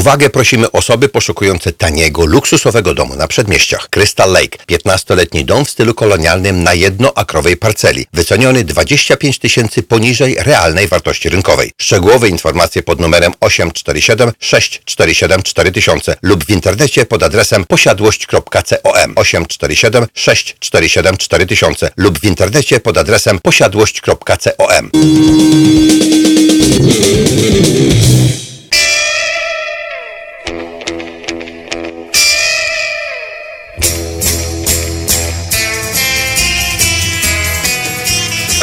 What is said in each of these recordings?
uwagę prosimy osoby poszukujące taniego, luksusowego domu na przedmieściach. Crystal Lake, 15-letni dom w stylu kolonialnym na jednoakrowej parceli, wyceniony 25 tysięcy poniżej realnej wartości rynkowej. Szczegółowe informacje pod numerem 847 647 4000 lub w internecie pod adresem posiadłość.com 847 647 4000 lub w internecie pod adresem posiadłość.com.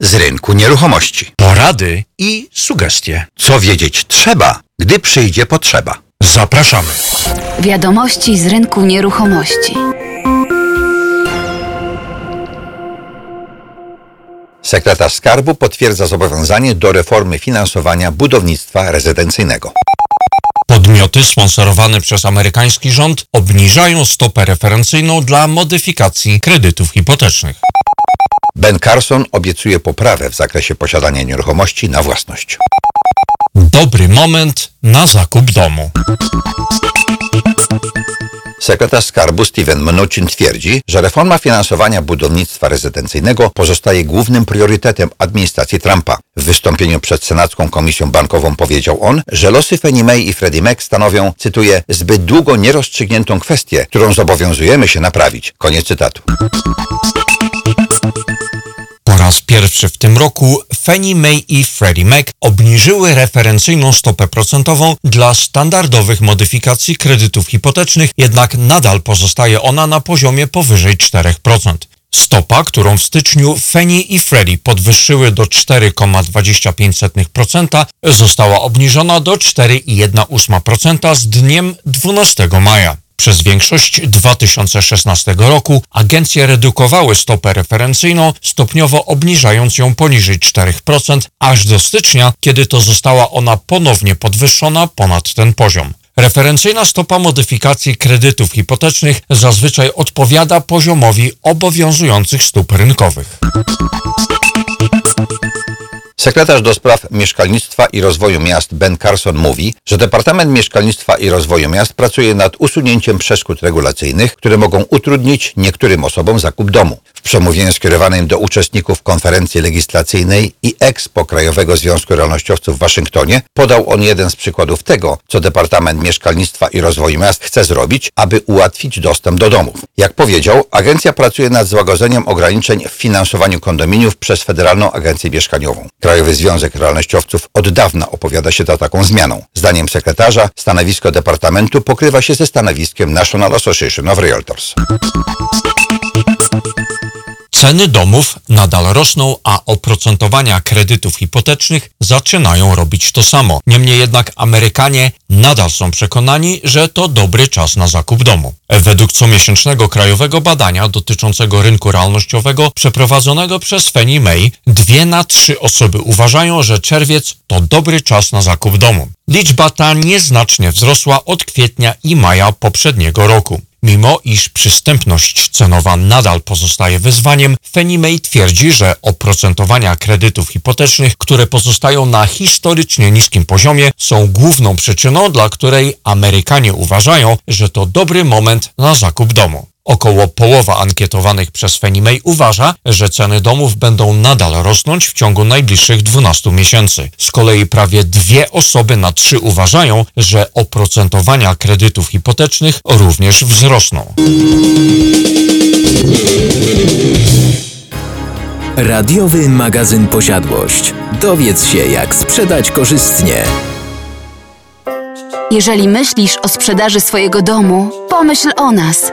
z rynku nieruchomości. Porady i sugestie. Co wiedzieć trzeba, gdy przyjdzie potrzeba. Zapraszamy. Wiadomości z rynku nieruchomości. Sekretarz Skarbu potwierdza zobowiązanie do reformy finansowania budownictwa rezydencyjnego. Podmioty sponsorowane przez amerykański rząd obniżają stopę referencyjną dla modyfikacji kredytów hipotecznych. Ben Carson obiecuje poprawę w zakresie posiadania nieruchomości na własność. Dobry moment na zakup domu. Sekretarz Skarbu Steven Mnuchin twierdzi, że reforma finansowania budownictwa rezydencyjnego pozostaje głównym priorytetem administracji Trumpa. W wystąpieniu przed Senacką Komisją Bankową powiedział on, że losy Fannie Mae i Freddie Mac stanowią, cytuję, zbyt długo nierozstrzygniętą kwestię, którą zobowiązujemy się naprawić. Koniec cytatu. Pierwszy w tym roku Fannie Mae i Freddie Mac obniżyły referencyjną stopę procentową dla standardowych modyfikacji kredytów hipotecznych, jednak nadal pozostaje ona na poziomie powyżej 4%. Stopa, którą w styczniu Fannie i Freddie podwyższyły do 4,25%, została obniżona do 4,1% z dniem 12 maja. Przez większość 2016 roku agencje redukowały stopę referencyjną, stopniowo obniżając ją poniżej 4%, aż do stycznia, kiedy to została ona ponownie podwyższona ponad ten poziom. Referencyjna stopa modyfikacji kredytów hipotecznych zazwyczaj odpowiada poziomowi obowiązujących stóp rynkowych. Sekretarz do spraw mieszkalnictwa i rozwoju miast Ben Carson mówi, że Departament Mieszkalnictwa i Rozwoju Miast pracuje nad usunięciem przeszkód regulacyjnych, które mogą utrudnić niektórym osobom zakup domu. W przemówieniu skierowanym do uczestników konferencji legislacyjnej i Expo Krajowego Związku Realnościowców w Waszyngtonie podał on jeden z przykładów tego, co Departament Mieszkalnictwa i Rozwoju Miast chce zrobić, aby ułatwić dostęp do domów. Jak powiedział, agencja pracuje nad złagodzeniem ograniczeń w finansowaniu kondominiów przez Federalną Agencję Mieszkaniową. Krajowy Związek Realnościowców od dawna opowiada się za taką zmianą. Zdaniem sekretarza, stanowisko Departamentu pokrywa się ze stanowiskiem National Association of Realtors. Ceny domów nadal rosną, a oprocentowania kredytów hipotecznych zaczynają robić to samo. Niemniej jednak Amerykanie nadal są przekonani, że to dobry czas na zakup domu. Według comiesięcznego krajowego badania dotyczącego rynku realnościowego przeprowadzonego przez Fannie Mae, dwie na trzy osoby uważają, że czerwiec to dobry czas na zakup domu. Liczba ta nieznacznie wzrosła od kwietnia i maja poprzedniego roku. Mimo iż przystępność cenowa nadal pozostaje wyzwaniem, Fannie Mae twierdzi, że oprocentowania kredytów hipotecznych, które pozostają na historycznie niskim poziomie, są główną przyczyną, dla której Amerykanie uważają, że to dobry moment na zakup domu. Około połowa ankietowanych przez Fannie Mae uważa, że ceny domów będą nadal rosnąć w ciągu najbliższych 12 miesięcy. Z kolei prawie dwie osoby na trzy uważają, że oprocentowania kredytów hipotecznych również wzrosną. Radiowy magazyn Posiadłość. Dowiedz się, jak sprzedać korzystnie. Jeżeli myślisz o sprzedaży swojego domu, pomyśl o nas.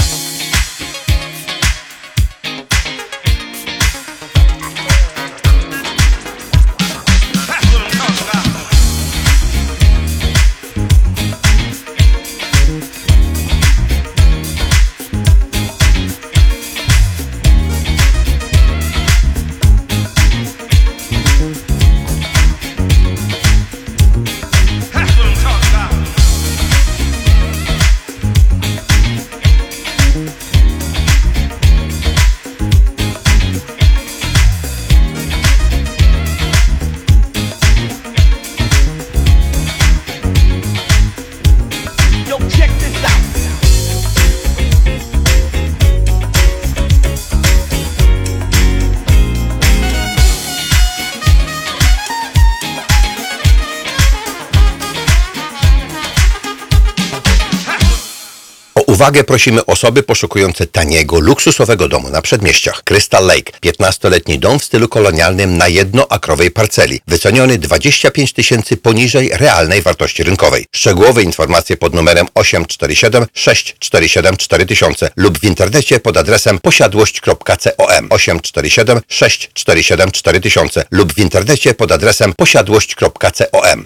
Uwagę prosimy osoby poszukujące taniego, luksusowego domu na przedmieściach. Crystal Lake, 15-letni dom w stylu kolonialnym na jednoakrowej parceli, wyceniony 25 tysięcy poniżej realnej wartości rynkowej. Szczegółowe informacje pod numerem 847 647 4000 lub w internecie pod adresem posiadłość.com 847 647 4000 lub w internecie pod adresem posiadłość.com.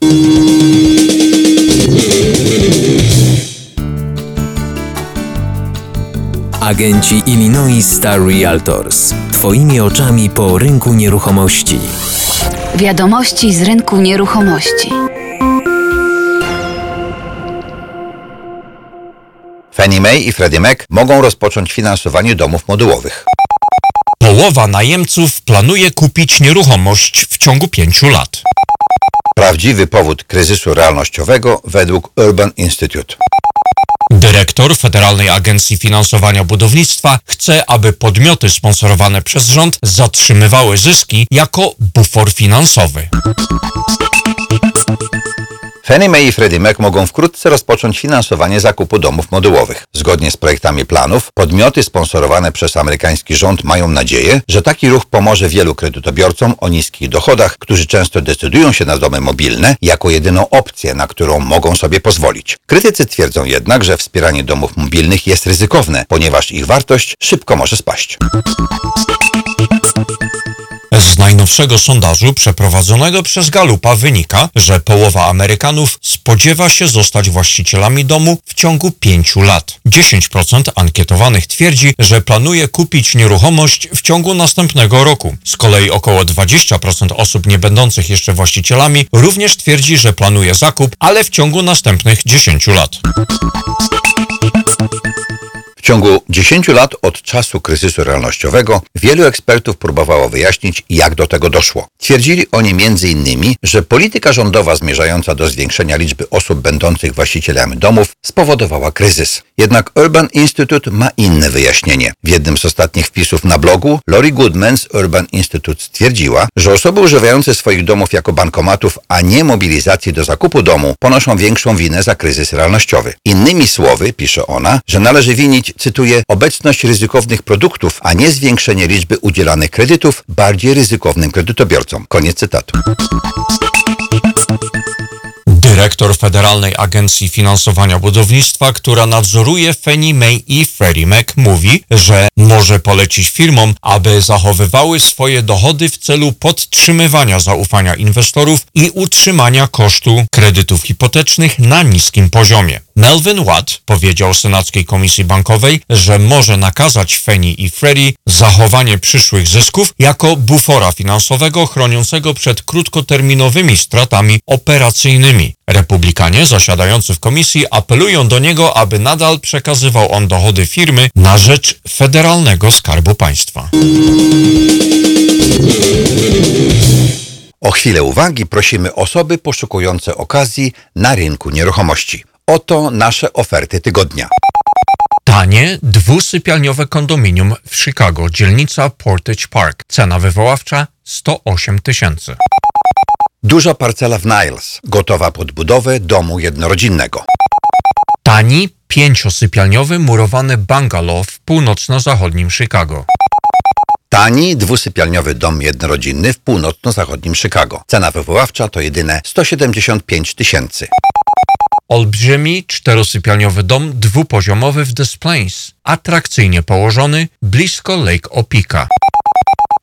Agenci Illinois Star Realtors. Twoimi oczami po rynku nieruchomości. Wiadomości z rynku nieruchomości. Fannie Mae i Freddie Mac mogą rozpocząć finansowanie domów modułowych. Połowa najemców planuje kupić nieruchomość w ciągu pięciu lat. Prawdziwy powód kryzysu realnościowego według Urban Institute. Dyrektor Federalnej Agencji Finansowania Budownictwa chce, aby podmioty sponsorowane przez rząd zatrzymywały zyski jako bufor finansowy. Fannie Mae i Freddie Mac mogą wkrótce rozpocząć finansowanie zakupu domów modułowych. Zgodnie z projektami planów, podmioty sponsorowane przez amerykański rząd mają nadzieję, że taki ruch pomoże wielu kredytobiorcom o niskich dochodach, którzy często decydują się na domy mobilne jako jedyną opcję, na którą mogą sobie pozwolić. Krytycy twierdzą jednak, że wspieranie domów mobilnych jest ryzykowne, ponieważ ich wartość szybko może spaść. Z najnowszego sondażu przeprowadzonego przez Galupa wynika, że połowa Amerykanów spodziewa się zostać właścicielami domu w ciągu pięciu lat. 10% ankietowanych twierdzi, że planuje kupić nieruchomość w ciągu następnego roku. Z kolei około 20% osób nie będących jeszcze właścicielami również twierdzi, że planuje zakup, ale w ciągu następnych 10 lat. W ciągu 10 lat od czasu kryzysu realnościowego wielu ekspertów próbowało wyjaśnić, jak do tego doszło. Twierdzili oni m.in., że polityka rządowa zmierzająca do zwiększenia liczby osób będących właścicielami domów spowodowała kryzys. Jednak Urban Institute ma inne wyjaśnienie. W jednym z ostatnich wpisów na blogu Lori Goodman z Urban Institute stwierdziła, że osoby używające swoich domów jako bankomatów, a nie mobilizacji do zakupu domu, ponoszą większą winę za kryzys realnościowy. Innymi słowy, pisze ona, że należy winić cytuję, obecność ryzykownych produktów, a nie zwiększenie liczby udzielanych kredytów bardziej ryzykownym kredytobiorcom. Koniec cytatu. Dyrektor Federalnej Agencji Finansowania Budownictwa, która nadzoruje Fannie Mae i Freddie Mac, mówi, że może polecić firmom, aby zachowywały swoje dochody w celu podtrzymywania zaufania inwestorów i utrzymania kosztu kredytów hipotecznych na niskim poziomie. Melvin Watt powiedział Senackiej Komisji Bankowej, że może nakazać Fannie i Freddie zachowanie przyszłych zysków jako bufora finansowego chroniącego przed krótkoterminowymi stratami operacyjnymi. Republikanie zasiadający w komisji apelują do niego, aby nadal przekazywał on dochody firmy na rzecz Federalnego Skarbu Państwa. O chwilę uwagi prosimy osoby poszukujące okazji na rynku nieruchomości. Oto nasze oferty tygodnia. Tanie, dwusypialniowe kondominium w Chicago, dzielnica Portage Park. Cena wywoławcza 108 tysięcy. Duża parcela w Niles, gotowa pod budowę domu jednorodzinnego. Tani, pięciosypialniowy murowany bungalow w północno-zachodnim Chicago. Tani, dwusypialniowy dom jednorodzinny w północno-zachodnim Chicago. Cena wywoławcza to jedyne 175 tysięcy. Olbrzymi, czterosypialniowy dom dwupoziomowy w Des Plaines, atrakcyjnie położony blisko Lake Opika.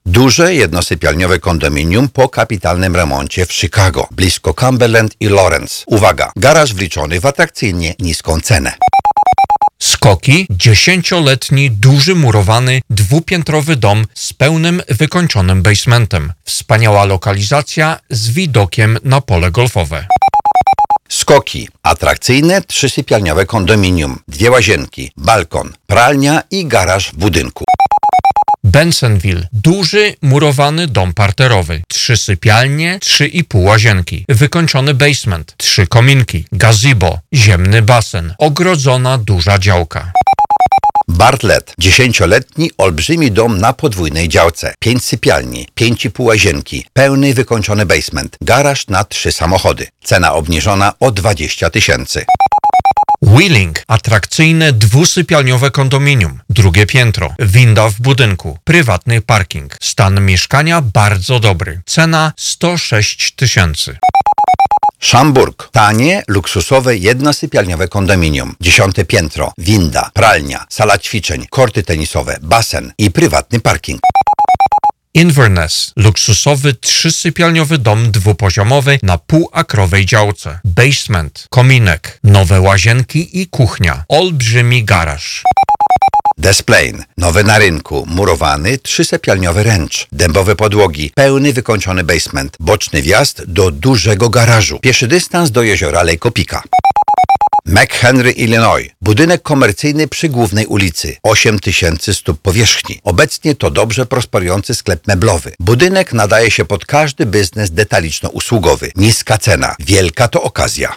Duże jednosypialniowe kondominium po kapitalnym remoncie w Chicago, blisko Cumberland i Lawrence. Uwaga, garaż wliczony w atrakcyjnie niską cenę. Skoki, dziesięcioletni, duży murowany, dwupiętrowy dom z pełnym wykończonym basementem. Wspaniała lokalizacja z widokiem na pole golfowe. Skoki. Atrakcyjne trzysypialniowe kondominium, dwie łazienki, balkon, pralnia i garaż w budynku. Bensonville. Duży, murowany dom parterowy. Trzy sypialnie, trzy i pół łazienki. Wykończony basement. Trzy kominki. Gazebo. Ziemny basen. Ogrodzona duża działka. Bartlett. Dziesięcioletni, olbrzymi dom na podwójnej działce. Pięć sypialni, pięć i pół łazienki, pełny wykończony basement, garaż na trzy samochody. Cena obniżona o 20 tysięcy. Wheeling. Atrakcyjne dwusypialniowe kondominium. Drugie piętro. Winda w budynku. Prywatny parking. Stan mieszkania bardzo dobry. Cena 106 tysięcy. Szamburg. Tanie, luksusowe, jednosypialniowe kondominium. Dziesiąte piętro, winda, pralnia, sala ćwiczeń, korty tenisowe, basen i prywatny parking. Inverness. Luksusowy trzysypialniowy dom dwupoziomowy na półakrowej działce. Basement. Kominek. Nowe łazienki i kuchnia. Olbrzymi garaż. Des Plaines. Nowy na rynku, murowany, trzysypialniowy ręcz, dębowe podłogi, pełny wykończony basement, boczny wjazd do dużego garażu, pieszy dystans do jeziora Lake Opika. McHenry, Illinois. Budynek komercyjny przy głównej ulicy. 8 tysięcy stóp powierzchni. Obecnie to dobrze prosperujący sklep meblowy. Budynek nadaje się pod każdy biznes detaliczno-usługowy. Niska cena. Wielka to okazja.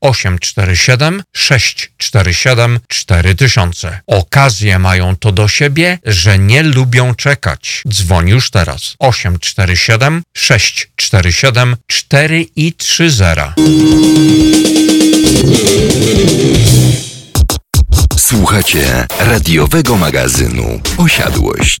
847 647 4000. Okazje mają to do siebie, że nie lubią czekać. Dzwoń już teraz. 847 647 4 i 30. Słuchacie radiowego magazynu Osiadłość.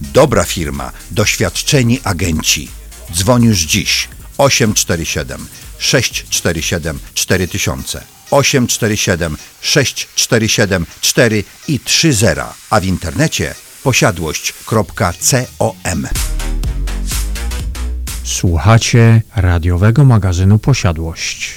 Dobra firma, doświadczeni agenci. Dzwoń już dziś 847 647 4000 847 647 4 i 30, a w internecie posiadłość.com. Słuchacie radiowego magazynu Posiadłość.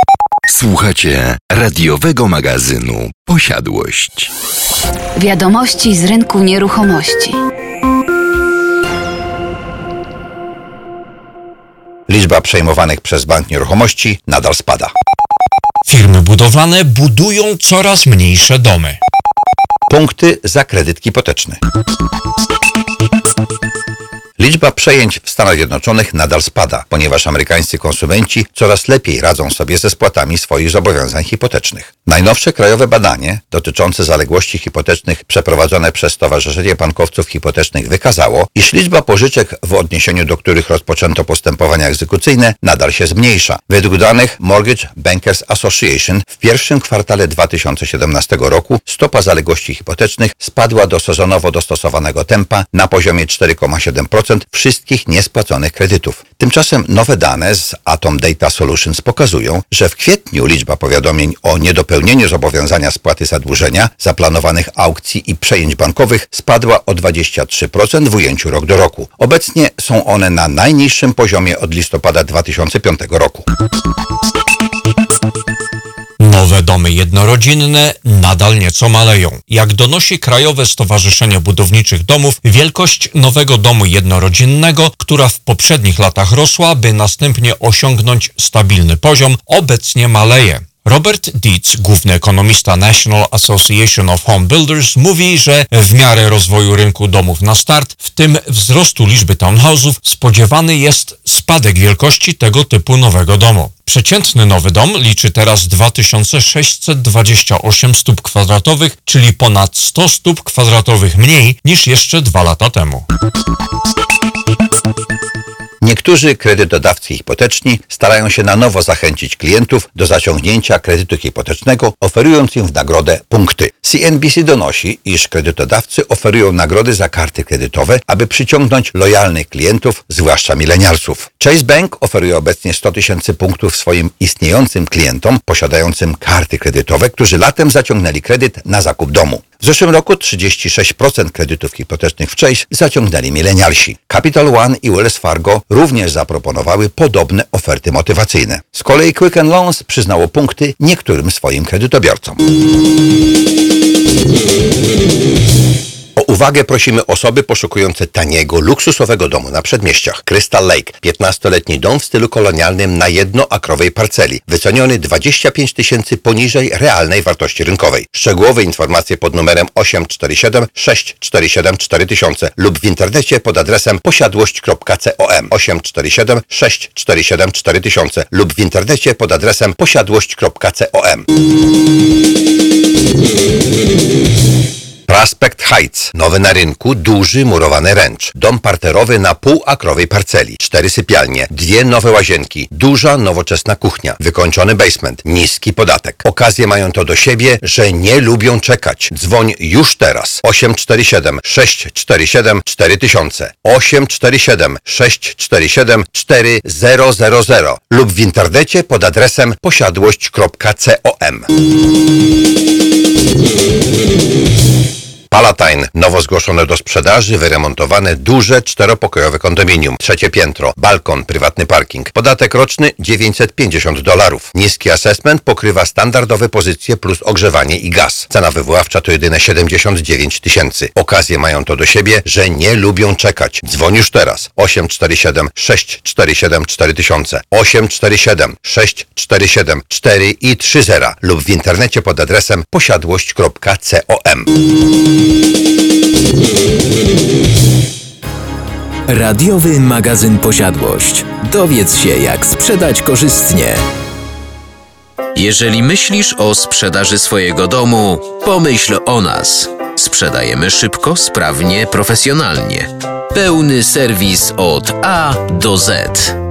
Słuchacie radiowego magazynu Posiadłość. Wiadomości z rynku nieruchomości. Liczba przejmowanych przez bank nieruchomości nadal spada. Firmy budowlane budują coraz mniejsze domy. Punkty za kredyt hipoteczny. Liczba przejęć w Stanach Zjednoczonych nadal spada, ponieważ amerykańscy konsumenci coraz lepiej radzą sobie ze spłatami swoich zobowiązań hipotecznych. Najnowsze krajowe badanie dotyczące zaległości hipotecznych przeprowadzone przez Stowarzyszenie Bankowców Hipotecznych wykazało, iż liczba pożyczek w odniesieniu do których rozpoczęto postępowania egzekucyjne nadal się zmniejsza. Według danych Mortgage Bankers Association w pierwszym kwartale 2017 roku stopa zaległości hipotecznych spadła do sezonowo dostosowanego tempa na poziomie 4,7% wszystkich niespłaconych kredytów. Tymczasem nowe dane z Atom Data Solutions pokazują, że w kwietniu liczba powiadomień o niedopełnieniu zobowiązania spłaty zadłużenia, zaplanowanych aukcji i przejęć bankowych spadła o 23% w ujęciu rok do roku. Obecnie są one na najniższym poziomie od listopada 2005 roku. Domy jednorodzinne nadal nieco maleją. Jak donosi Krajowe Stowarzyszenie Budowniczych Domów, wielkość nowego domu jednorodzinnego, która w poprzednich latach rosła, by następnie osiągnąć stabilny poziom, obecnie maleje. Robert Dietz, główny ekonomista National Association of Home Builders, mówi, że w miarę rozwoju rynku domów na start, w tym wzrostu liczby townhouse'ów, spodziewany jest spadek wielkości tego typu nowego domu. Przeciętny nowy dom liczy teraz 2628 stóp kwadratowych, czyli ponad 100 stóp kwadratowych mniej niż jeszcze dwa lata temu. Niektórzy kredytodawcy hipoteczni starają się na nowo zachęcić klientów do zaciągnięcia kredytu hipotecznego, oferując im w nagrodę punkty. CNBC donosi, iż kredytodawcy oferują nagrody za karty kredytowe, aby przyciągnąć lojalnych klientów, zwłaszcza milenialsów. Chase Bank oferuje obecnie 100 tysięcy punktów swoim istniejącym klientom posiadającym karty kredytowe, którzy latem zaciągnęli kredyt na zakup domu. W zeszłym roku 36% kredytów hipotecznych w Chase zaciągnęli milenialsi. Capital One i Wells Fargo również zaproponowały podobne oferty motywacyjne. Z kolei Quicken Loans przyznało punkty niektórym swoim kredytobiorcom. Uwagę prosimy osoby poszukujące taniego, luksusowego domu na przedmieściach. Crystal Lake, 15-letni dom w stylu kolonialnym na jednoakrowej parceli, wyceniony 25 tysięcy poniżej realnej wartości rynkowej. Szczegółowe informacje pod numerem 847 647 4000 lub w internecie pod adresem posiadłość.com 847 647 4000 lub w internecie pod adresem posiadłość.com Prospect Heights. Nowy na rynku, duży murowany ręcz. Dom parterowy na półakrowej parceli. Cztery sypialnie, dwie nowe łazienki, duża, nowoczesna kuchnia, wykończony basement, niski podatek. Okazje mają to do siebie, że nie lubią czekać. Dzwoń już teraz. 847 647 4000 847 647 4000 lub w internecie pod adresem posiadłość.com. Palatine. Nowo zgłoszone do sprzedaży, wyremontowane, duże, czteropokojowe kondominium. Trzecie piętro, balkon, prywatny parking. Podatek roczny 950 dolarów. Niski assessment pokrywa standardowe pozycje plus ogrzewanie i gaz. Cena wywoławcza to jedyne 79 tysięcy. Okazje mają to do siebie, że nie lubią czekać. Dzwoń już teraz. 847 647 4000 847 647 4 i 30 lub w internecie pod adresem posiadłość.com. Radiowy magazyn Posiadłość. Dowiedz się, jak sprzedać korzystnie. Jeżeli myślisz o sprzedaży swojego domu, pomyśl o nas. Sprzedajemy szybko, sprawnie, profesjonalnie. Pełny serwis od A do Z.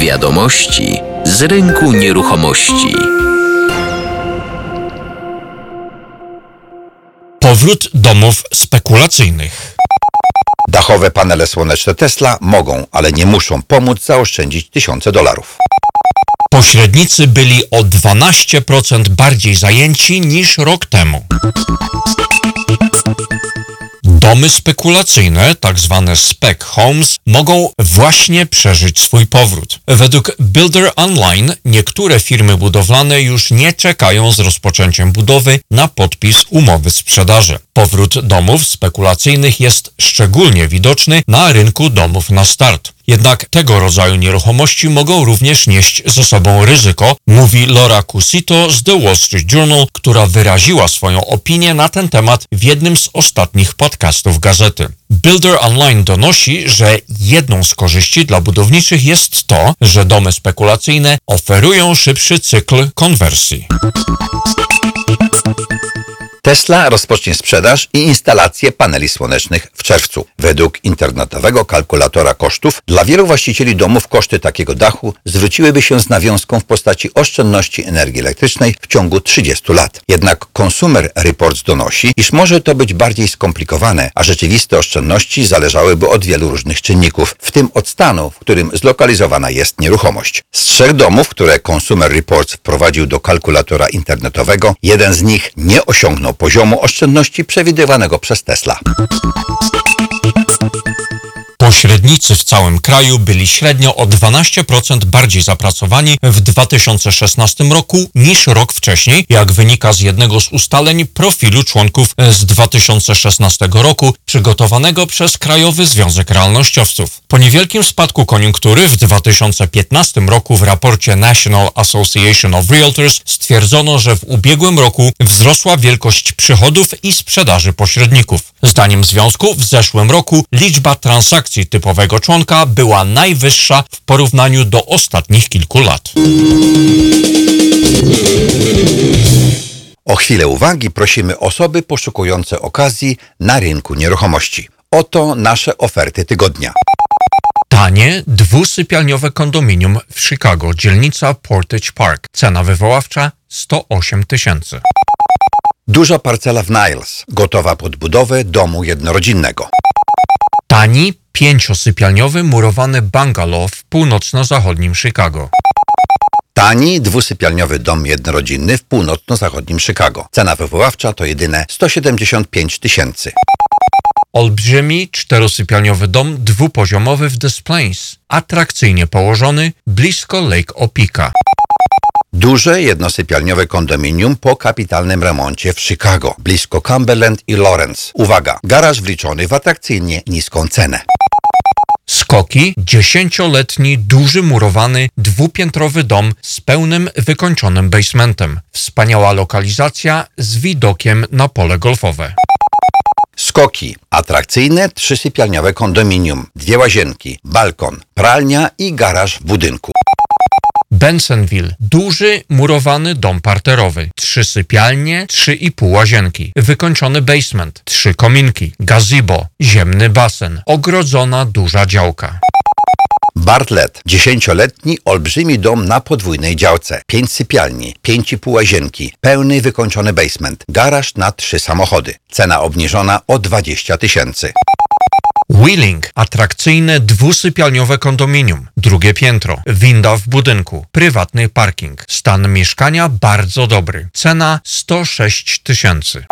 Wiadomości z rynku nieruchomości. Powrót domów spekulacyjnych. Dachowe panele słoneczne Tesla mogą, ale nie muszą pomóc zaoszczędzić tysiące dolarów. Pośrednicy byli o 12% bardziej zajęci niż rok temu. Domy spekulacyjne, tak zwane spec homes, mogą właśnie przeżyć swój powrót. Według Builder Online niektóre firmy budowlane już nie czekają z rozpoczęciem budowy na podpis umowy sprzedaży. Powrót domów spekulacyjnych jest szczególnie widoczny na rynku domów na start. Jednak tego rodzaju nieruchomości mogą również nieść ze sobą ryzyko, mówi Laura Cusito z The Wall Street Journal, która wyraziła swoją opinię na ten temat w jednym z ostatnich podcastów gazety. Builder Online donosi, że jedną z korzyści dla budowniczych jest to, że domy spekulacyjne oferują szybszy cykl konwersji. Tesla rozpocznie sprzedaż i instalację paneli słonecznych w czerwcu. Według internetowego kalkulatora kosztów dla wielu właścicieli domów koszty takiego dachu zwróciłyby się z nawiązką w postaci oszczędności energii elektrycznej w ciągu 30 lat. Jednak Consumer Reports donosi, iż może to być bardziej skomplikowane, a rzeczywiste oszczędności zależałyby od wielu różnych czynników, w tym od stanu, w którym zlokalizowana jest nieruchomość. Z trzech domów, które Consumer Reports wprowadził do kalkulatora internetowego, jeden z nich nie osiągnął poziomu oszczędności przewidywanego przez Tesla. Pośrednicy w całym kraju byli średnio o 12% bardziej zapracowani w 2016 roku niż rok wcześniej, jak wynika z jednego z ustaleń profilu członków z 2016 roku przygotowanego przez Krajowy Związek Realnościowców. Po niewielkim spadku koniunktury w 2015 roku w raporcie National Association of Realtors stwierdzono, że w ubiegłym roku wzrosła wielkość przychodów i sprzedaży pośredników. Zdaniem związku w zeszłym roku liczba transakcji typowego członka była najwyższa w porównaniu do ostatnich kilku lat. O chwilę uwagi prosimy osoby poszukujące okazji na rynku nieruchomości. Oto nasze oferty tygodnia. Tanie, dwusypialniowe kondominium w Chicago, dzielnica Portage Park. Cena wywoławcza 108 tysięcy. Duża parcela w Niles, gotowa pod budowę domu jednorodzinnego. Tani, pięciosypialniowy murowany bungalow w północno-zachodnim Chicago. Tani, dwusypialniowy dom jednorodzinny w północno-zachodnim Chicago. Cena wywoławcza to jedyne 175 tysięcy. Olbrzymi, czterosypialniowy dom dwupoziomowy w Des Plaines, atrakcyjnie położony blisko Lake Opika. Duże jednosypialniowe kondominium po kapitalnym remoncie w Chicago, blisko Cumberland i Lawrence. Uwaga, garaż wliczony w atrakcyjnie niską cenę. Skoki, dziesięcioletni, duży murowany, dwupiętrowy dom z pełnym wykończonym basementem. Wspaniała lokalizacja z widokiem na pole golfowe. Skoki. Atrakcyjne trzysypialniowe kondominium, dwie łazienki, balkon, pralnia i garaż w budynku. Bensonville. Duży, murowany dom parterowy. Trzy sypialnie, trzy i pół łazienki. Wykończony basement. Trzy kominki. Gazebo. Ziemny basen. Ogrodzona duża działka. Bartlett. Dziesięcioletni, olbrzymi dom na podwójnej działce. Pięć sypialni, pięć i pół łazienki, pełny wykończony basement, garaż na trzy samochody. Cena obniżona o 20 tysięcy. Wheeling. Atrakcyjne dwusypialniowe kondominium. Drugie piętro. Winda w budynku. Prywatny parking. Stan mieszkania bardzo dobry. Cena 106 tysięcy.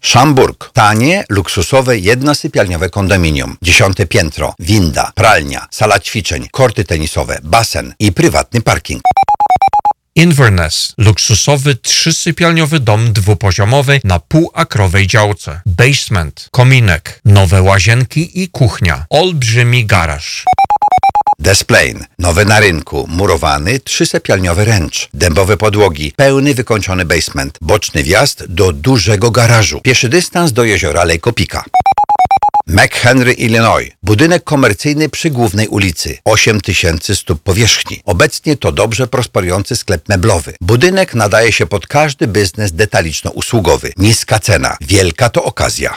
Szamburg. Tanie, luksusowe, jednosypialniowe kondominium. Dziesiąte piętro, winda, pralnia, sala ćwiczeń, korty tenisowe, basen i prywatny parking. Inverness. Luksusowy trzysypialniowy dom dwupoziomowy na półakrowej działce. Basement. Kominek. Nowe łazienki i kuchnia. Olbrzymi garaż. Desplain. Nowy na rynku, murowany, trzysypialniowy ręcz, dębowe podłogi, pełny wykończony basement, boczny wjazd do dużego garażu, pieszy dystans do jeziora Lake Opika. McHenry, Illinois. Budynek komercyjny przy głównej ulicy. 8 tysięcy stóp powierzchni. Obecnie to dobrze prosperujący sklep meblowy. Budynek nadaje się pod każdy biznes detaliczno-usługowy. Niska cena. Wielka to okazja.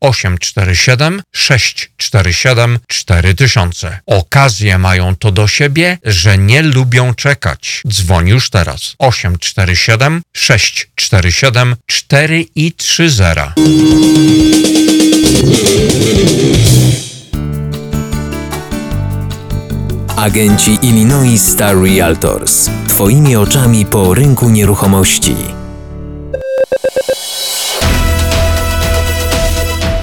847 647 4000. Okazje mają to do siebie, że nie lubią czekać. Dzwoń już teraz. 847 647 4 i 30. Agenci Illinois Star Realtors. Twoimi oczami po rynku nieruchomości.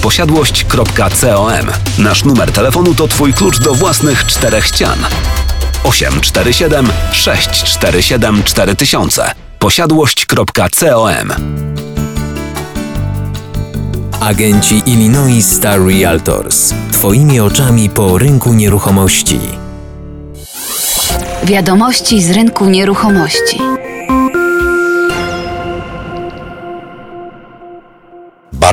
posiadłość.com. Nasz numer telefonu to Twój klucz do własnych czterech ścian. 847 647 4000 posiadłość.com Agenci Illinois Star Realtors. Twoimi oczami po rynku nieruchomości. Wiadomości z rynku nieruchomości.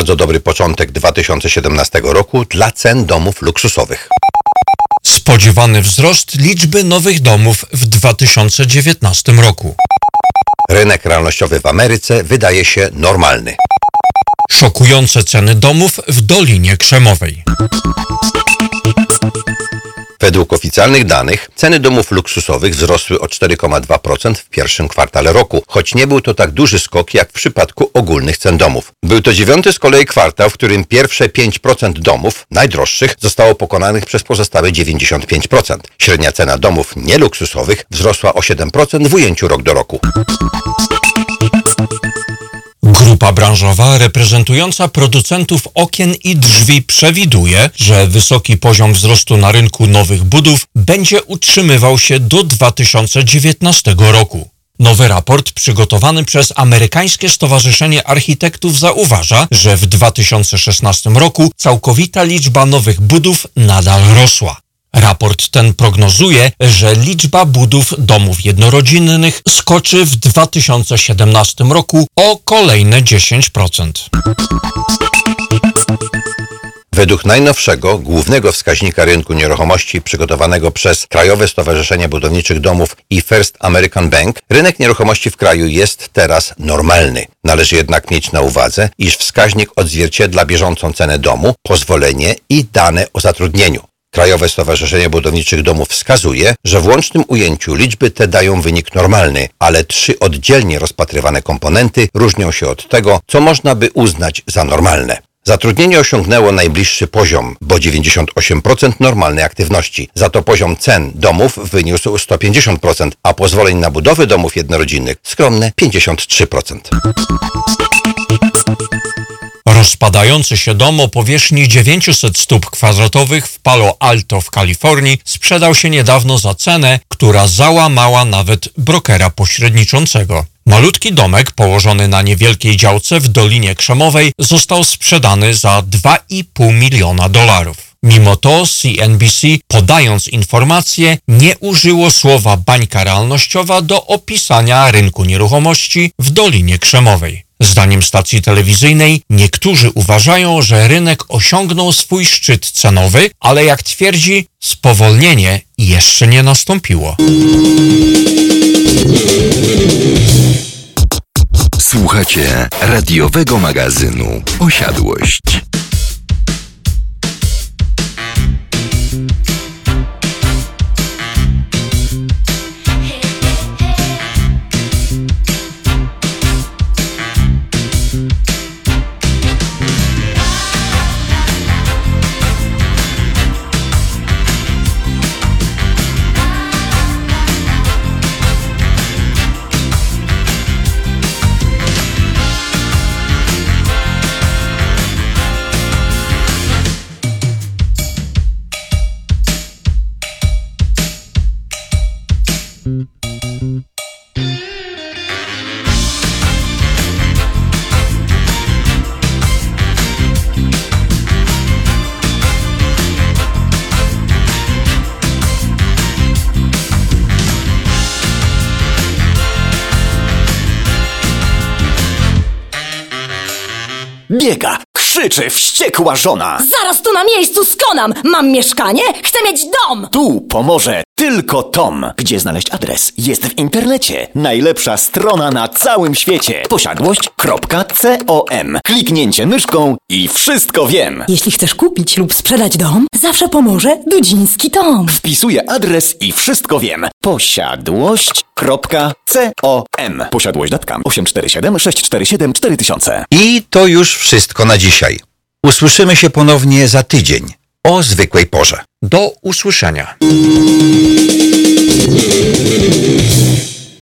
Bardzo dobry początek 2017 roku dla cen domów luksusowych. Spodziewany wzrost liczby nowych domów w 2019 roku. Rynek realnościowy w Ameryce wydaje się normalny. Szokujące ceny domów w Dolinie Krzemowej. Według oficjalnych danych ceny domów luksusowych wzrosły o 4,2% w pierwszym kwartale roku, choć nie był to tak duży skok jak w przypadku ogólnych cen domów. Był to dziewiąty z kolei kwartał, w którym pierwsze 5% domów najdroższych zostało pokonanych przez pozostałe 95%. Średnia cena domów nieluksusowych wzrosła o 7% w ujęciu rok do roku. Grupa branżowa reprezentująca producentów okien i drzwi przewiduje, że wysoki poziom wzrostu na rynku nowych budów będzie utrzymywał się do 2019 roku. Nowy raport przygotowany przez Amerykańskie Stowarzyszenie Architektów zauważa, że w 2016 roku całkowita liczba nowych budów nadal rosła. Raport ten prognozuje, że liczba budów domów jednorodzinnych skoczy w 2017 roku o kolejne 10%. Według najnowszego, głównego wskaźnika rynku nieruchomości przygotowanego przez Krajowe Stowarzyszenie Budowniczych Domów i First American Bank, rynek nieruchomości w kraju jest teraz normalny. Należy jednak mieć na uwadze, iż wskaźnik odzwierciedla bieżącą cenę domu, pozwolenie i dane o zatrudnieniu. Krajowe Stowarzyszenie Budowniczych Domów wskazuje, że w łącznym ujęciu liczby te dają wynik normalny, ale trzy oddzielnie rozpatrywane komponenty różnią się od tego, co można by uznać za normalne. Zatrudnienie osiągnęło najbliższy poziom, bo 98% normalnej aktywności. Za to poziom cen domów wyniósł 150%, a pozwoleń na budowę domów jednorodzinnych skromne 53%. Rozpadający się dom o powierzchni 900 stóp kwadratowych w Palo Alto w Kalifornii sprzedał się niedawno za cenę, która załamała nawet brokera pośredniczącego. Malutki domek położony na niewielkiej działce w Dolinie Krzemowej został sprzedany za 2,5 miliona dolarów. Mimo to CNBC, podając informacje, nie użyło słowa bańka realnościowa do opisania rynku nieruchomości w Dolinie Krzemowej. Zdaniem stacji telewizyjnej niektórzy uważają, że rynek osiągnął swój szczyt cenowy, ale jak twierdzi, spowolnienie jeszcze nie nastąpiło. Słuchacie radiowego magazynu Posiadłość. Biega, krzyczy, wściekła żona. Zaraz tu na miejscu skonam! Mam mieszkanie? Chcę mieć dom! Tu pomoże tylko Tom. Gdzie znaleźć adres? Jest w internecie. Najlepsza strona na całym świecie. Posiadłość.com. Kliknięcie myszką i wszystko wiem. Jeśli chcesz kupić lub sprzedać dom, zawsze pomoże Dudziński Tom. Wpisuję adres i wszystko wiem. Posiadłość.com. Posiadłość.com 847 647 4000. I to już wszystko na dzisiaj. Usłyszymy się ponownie za tydzień o zwykłej porze. Do usłyszenia.